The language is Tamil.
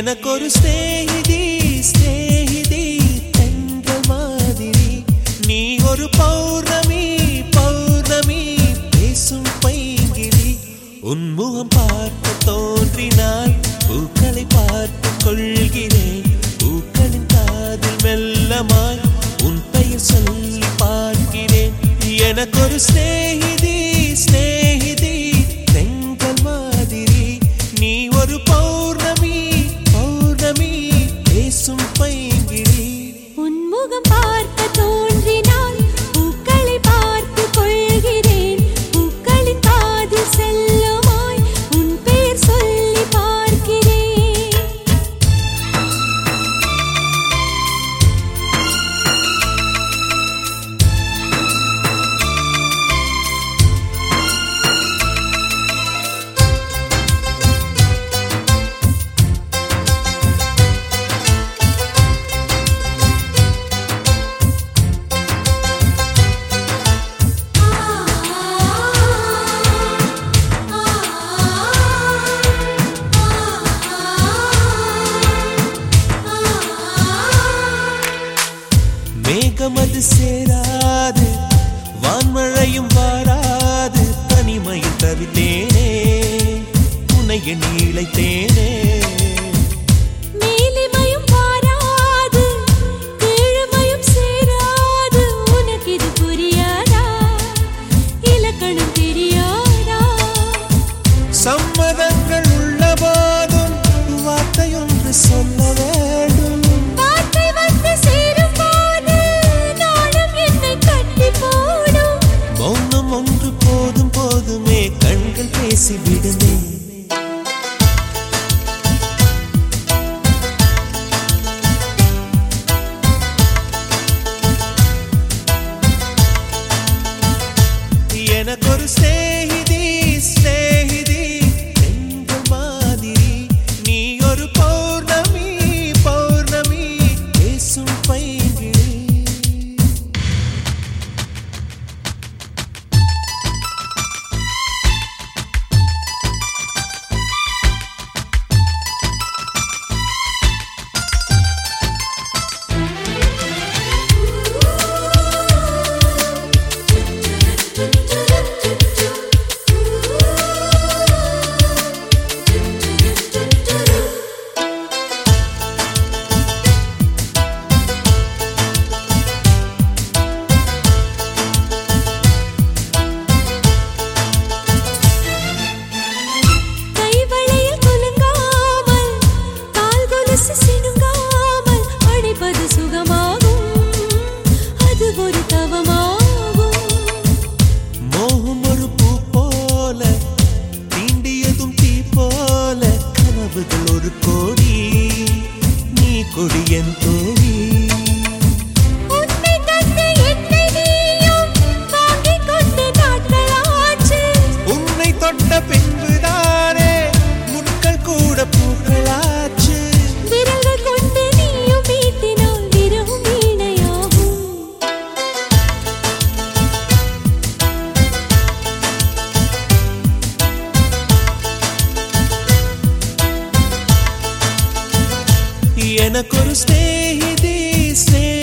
எனக்கொரு ஸ்நேகிதி ஸ்நேகிதி தந்த மாதிரி. நீ ஒரு பௌர்ணமி பௌர்ணமி பேசும் பைங்கிலி. உன்முகம் பார்க்க தோன்றினால் பூக்களை பார்த்து கொள்கிறேன். பூக்களின் காதில் மெல்லமாய் உன் பெயர் சொல்லி பார்க்கிறேன். எனக்கொரு ஸ்நேகிதி ஸ்நேகிதி ஏக்கமது சேராது. வான்மழையும் வாராது. தனிமையில் தவித்தேனே. உனைய நீளைத்தேனே கண்கள் பேசிவிடுமே. necessito Deus te disse